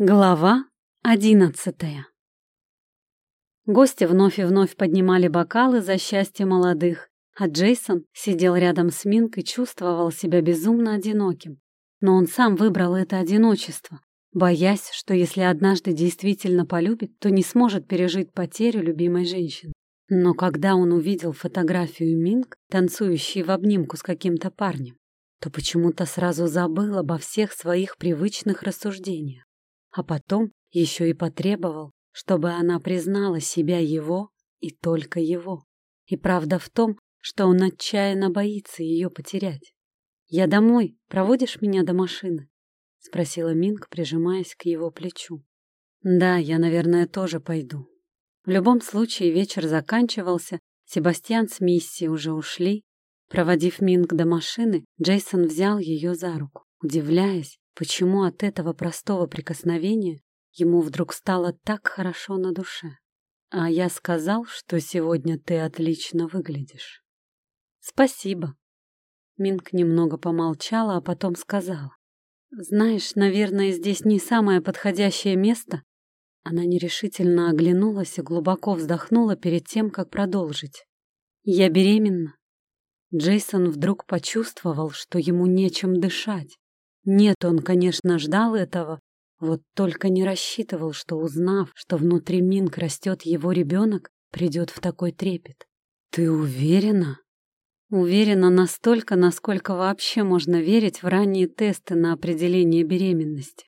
Глава одиннадцатая Гости вновь и вновь поднимали бокалы за счастье молодых, а Джейсон сидел рядом с Минк и чувствовал себя безумно одиноким. Но он сам выбрал это одиночество, боясь, что если однажды действительно полюбит, то не сможет пережить потерю любимой женщины. Но когда он увидел фотографию Минк, танцующей в обнимку с каким-то парнем, то почему-то сразу забыл обо всех своих привычных рассуждениях а потом еще и потребовал, чтобы она признала себя его и только его. И правда в том, что он отчаянно боится ее потерять. «Я домой. Проводишь меня до машины?» — спросила Минк, прижимаясь к его плечу. «Да, я, наверное, тоже пойду». В любом случае вечер заканчивался, Себастьян с Мисси уже ушли. Проводив Минк до машины, Джейсон взял ее за руку, удивляясь, Почему от этого простого прикосновения ему вдруг стало так хорошо на душе? А я сказал, что сегодня ты отлично выглядишь. Спасибо. Минк немного помолчала, а потом сказала. Знаешь, наверное, здесь не самое подходящее место. Она нерешительно оглянулась и глубоко вздохнула перед тем, как продолжить. Я беременна. Джейсон вдруг почувствовал, что ему нечем дышать. Нет, он, конечно, ждал этого, вот только не рассчитывал, что, узнав, что внутри Минк растет его ребенок, придет в такой трепет. «Ты уверена?» Уверена настолько, насколько вообще можно верить в ранние тесты на определение беременности.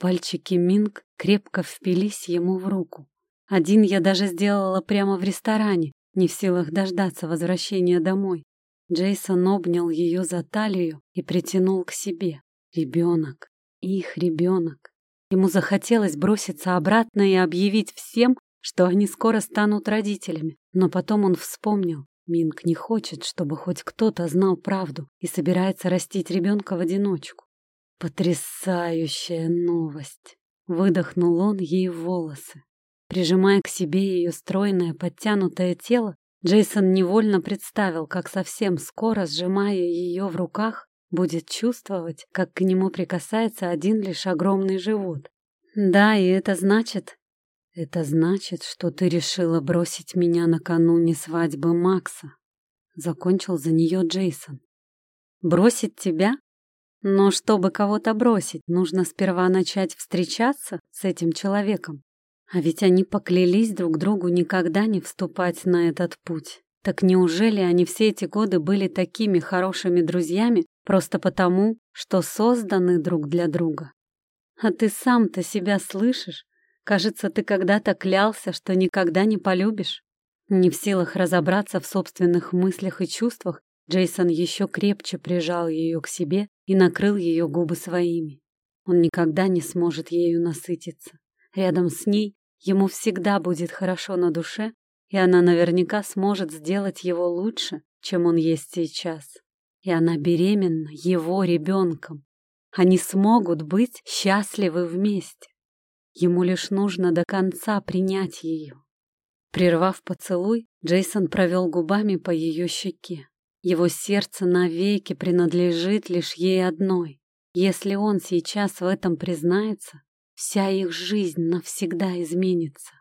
Пальчики Минк крепко впились ему в руку. Один я даже сделала прямо в ресторане, не в силах дождаться возвращения домой. Джейсон обнял ее за талию и притянул к себе. Ребенок, их ребенок. Ему захотелось броситься обратно и объявить всем, что они скоро станут родителями. Но потом он вспомнил, Минк не хочет, чтобы хоть кто-то знал правду и собирается растить ребенка в одиночку. Потрясающая новость! Выдохнул он ей в волосы. Прижимая к себе ее стройное, подтянутое тело, Джейсон невольно представил, как совсем скоро, сжимая ее в руках, будет чувствовать, как к нему прикасается один лишь огромный живот. Да, и это значит... Это значит, что ты решила бросить меня накануне свадьбы Макса. Закончил за нее Джейсон. Бросить тебя? Но чтобы кого-то бросить, нужно сперва начать встречаться с этим человеком. А ведь они поклялись друг другу никогда не вступать на этот путь. Так неужели они все эти годы были такими хорошими друзьями просто потому, что созданы друг для друга? А ты сам-то себя слышишь? Кажется, ты когда-то клялся, что никогда не полюбишь. Не в силах разобраться в собственных мыслях и чувствах, Джейсон еще крепче прижал ее к себе и накрыл ее губы своими. Он никогда не сможет ею насытиться. Рядом с ней ему всегда будет хорошо на душе, и она наверняка сможет сделать его лучше, чем он есть сейчас. И она беременна его ребенком. Они смогут быть счастливы вместе. Ему лишь нужно до конца принять ее. Прервав поцелуй, Джейсон провел губами по ее щеке. Его сердце навеки принадлежит лишь ей одной. Если он сейчас в этом признается, вся их жизнь навсегда изменится.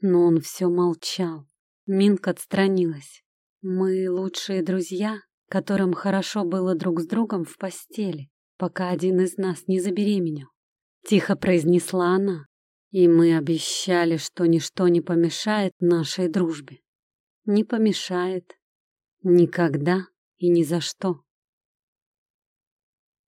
Но он все молчал. Минк отстранилась. Мы лучшие друзья, которым хорошо было друг с другом в постели, пока один из нас не забеременел. Тихо произнесла она. И мы обещали, что ничто не помешает нашей дружбе. Не помешает. Никогда и ни за что.